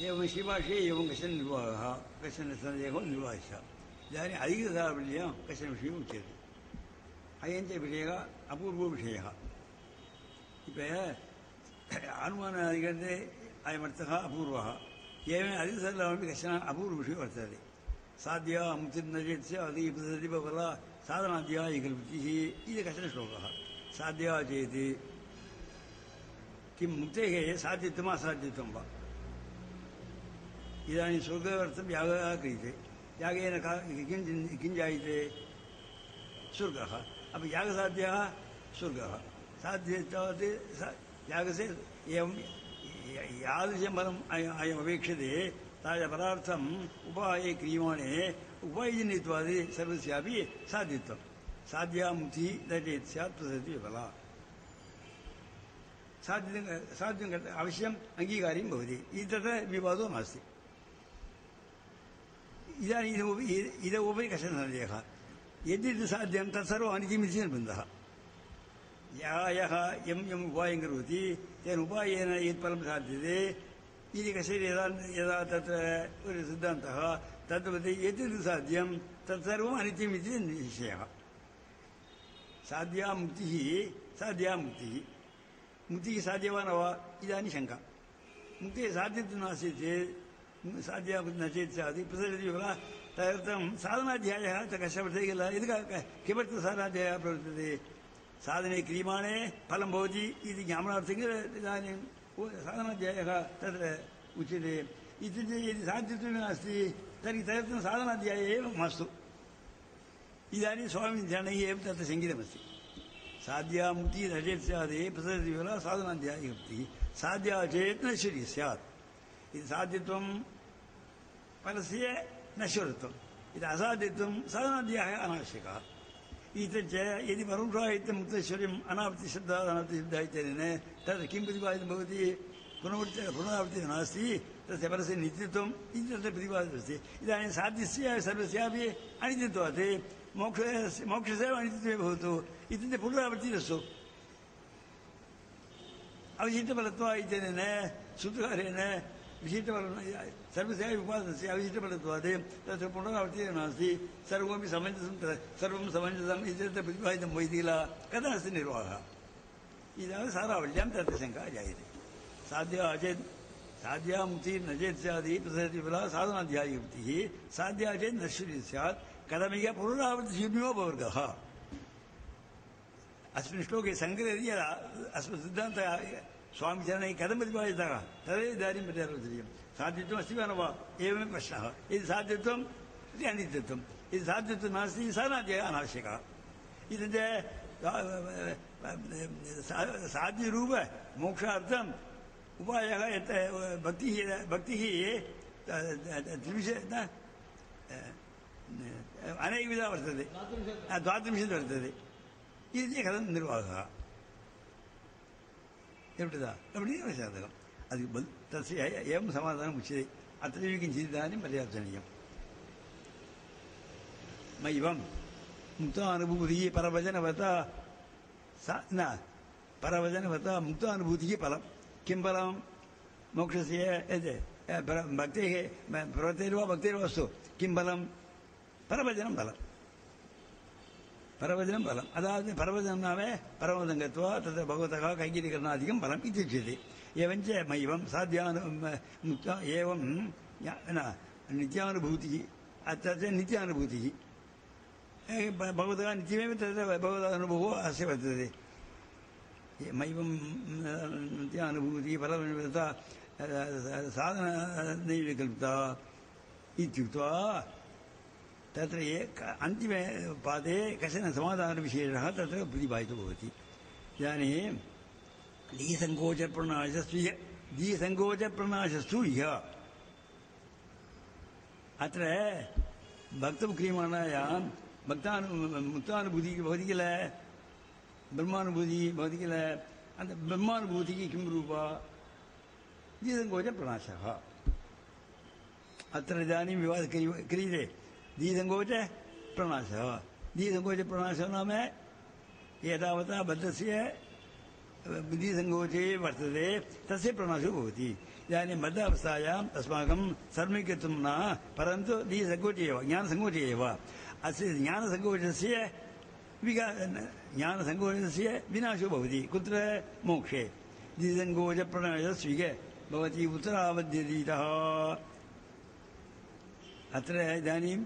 एवं शिभाषे एवं कश्चन निर्वाहः कश्चन सन्देहो निर्वाहश्च इदानीम् अधिकसाफल्यं कश्चन विषयः उच्यते अयञ्च विषयः अपूर्वविषयः இப்போ अनुमानादिगन्ते अयमर्थः अपूर्वः एवम् अधिकसरलमपि कश्चन अपूर्वविषयो वर्तते साध्या मुक्तिर्न चेत् स्यात् प्रसति बला साधनाद्या विकल्पितिः इति कश्चन श्लोकः साध्या चेत् किं मुक्तेः साध्यत्वम् असाध्यत्वं वा इदानीं स्वर्गार्थं यागः क्रियते यागेन का स्वर्गः अपि यागसाध्यः स्वर्गः साध्य तावत् सा- यागस्य एवं यादृशं फलम् अय- अयमपेक्षते तादृशपदार्थम् उपाये क्रियमाणे उपायजन्यत्वादि सर्वस्यापि साध्या मुक्तिः न चेत् स्यात् प्रसरति विफला साध्यं साध्यं अवश्यम् अङ्गीकार्यं भवति विवादो नास्ति इदानीम् इदमुपि इदमुपरि कश्चन सन्देहः यद्यद् साध्यं तत्सर्वम् अनितिमिति निर्बन्धः यः यः यं यम् उपायं करोति तेन उपायेन यत् फलं साध्यते इति कश्चन यदा यदा तत्र ഒരു सिद्धान्तः तद्वत् यत् यत् साध्यं तत्सर्वम् अनित्यमिति निश्चयः साध्या मुक्तिः साध्या मुक्तिः मुक्तिः साध्यवा न वा इदानीं शङ्का मुक्तिः साध्यत्वं नास्ति चेत् साध्या न चेत् स्यात् प्रसरति वा तदर्थं साधनाध्यायः च कश्चन वर्तते किल यद् किमर्थं साधनाध्यायः प्रवर्तते साधने क्रियमाणे फलं भवति इति ज्ञापनार्थं किल इदानीं साधनाध्यायः तत्र उच्यते इत्युक्ते यदि साध्यत्वं नास्ति तर्हि तदर्थं साधनाध्याये एव मास्तु इदानीं स्वामिध्यानैः एव तत्र शङ्कितमस्ति साध्या मुक्तिः न चेत् स्यात् प्रसरति विला साधनाध्यायी मुक्तिः साध्या चेत् नश्वरी स्यात् इति साध्यत्वं फलस्य नश्वरत्वम् इति असाध्यत्वं साधनाध्यायः अनावश्यकः एतच्च यदि परोक्षायित्वं मुक्तैश्वर्यम् अनावृत्तिशब्दः अनावृत्तिशब्दः इत्यनेन तत्र किं प्रतिपादितं भवति पुनरावृत्ति पुनरावृत्तिः नास्ति तस्य परस्य नित्यत्वम् इति तत्र प्रतिपादितमस्ति इदानीं साध्यस्य सर्वस्यापि अनित्यत्वात् मोक्षस्य मोक्षस्य अनित्यत्वे भवतु इत्युक्ते पुनरावृत्तिरस्तु अविशिष्टफलत्वा इत्यनेन सूत्रकारेण विशिष्टफलं सर्वस्यापि उपासनस्य अविशिष्टफलत्वात् तत्र पुनरावृत्तिः नास्ति सर्वमपि समञ्जसं सर्वं समञ्जसम् इत्यत्र प्रतिपादितं किल कदा जायते साध्या चेत् साध्या मुक्तिः न साध्या चेत् नश्वरी स्यात् कथमिह पुनरावृत्तिशून्यो अपवर्गः अस्मिन् स्वामी जन प्रतिपादितः तदेव इदानीं परिहारवचनीयं साध्यत्वमस्ति प्रश्न न वा एवमेव यदि साध्यत्वम् इति अनित्यत्वम् यदि साध्यत्वं नास्ति सानाद्य अनावश्यकः इत्युक्ते भक्ति मोक्षार्थम्। उपायः यत् भक्तिः द्वाद वर्त अनेकविधा वर्तते। എവിടുതാ എവിടെയാണ് ജാതകം അത് തസ്യായ ഏവം സമാധാനം ഉച്ചതേ അത്രയും ചിന്തിതാനും പര്യാപ്തനീയം മൈവം മുക്താനുഭൂതി പരവചനവത न परवचनवता मुक्तानुभूतिः फलं किं फलं मोक्षस्य यत् भक्तेः प्रवृत्तेर्वा भक्तेर्वा अस्तु किं फलं परवचनं फलम् பரவஜனம் பலம். அதாவது பரவஜனாவே பரமதங்கத்துவா தத்த பகவதகா கைங்கரிகரணாதிகம் பலம் இத்தியுச்சியது எவஞ்ச மைவம் சாத்தியான முக்தம் ஏவம் நித்தியானுபூதி தத்த நித்தியானுபூதி பகவதகா நித்தியமே தத்த பகவதானுபவோ அஸ்ய வர்த்தது மைவம் நித்தியானுபூதி பலம் சாதன கல்பித்தா இத்தியுக்தா तत्र एक अन्तिमे पादे कश्चन समाधानविशेषः तत्र प्रतिपादितो भवति इदानीं दीसङ्कोचप्रणाशस्तु य दीसङ्कोचप्रणाशस्तु इह अत्र भक्तं क्रियमाणायां भक्तानु, मुक्तानुभूतिः भवति किल? ब्रह्मानुभूतिः भवति किल? अन्त ब्रह्मानुभूतिः किं रूपा? दीसङ्कोचप्रणाशः अत्र इदानीं विवादः क्रिय- क्रियते। दीसङ्कोच प्रणाशः दीसङ्कोच प्रणाशः नाम एतावता बद्धस्य बुद्धिसङ्कोचे वर्तते, तस्य प्रमाशो भवति। इदानीं मध्यावस्थायाम् अस्माकं सर्वैकत्वं न, परन्तु बुद्धिसङ्कोचे एव ज्ञानसङ्कोचे एव। अस्य ज्ञानसङ्कोचस्य विका ज्ञानसङ्कोचस्य विनाशो भवति। कुत्र? मोक्षे। बुद्धिसङ्कोचप्रणयस्विगे भवति उत्तरावद्यतीतः। अत्र इदानीं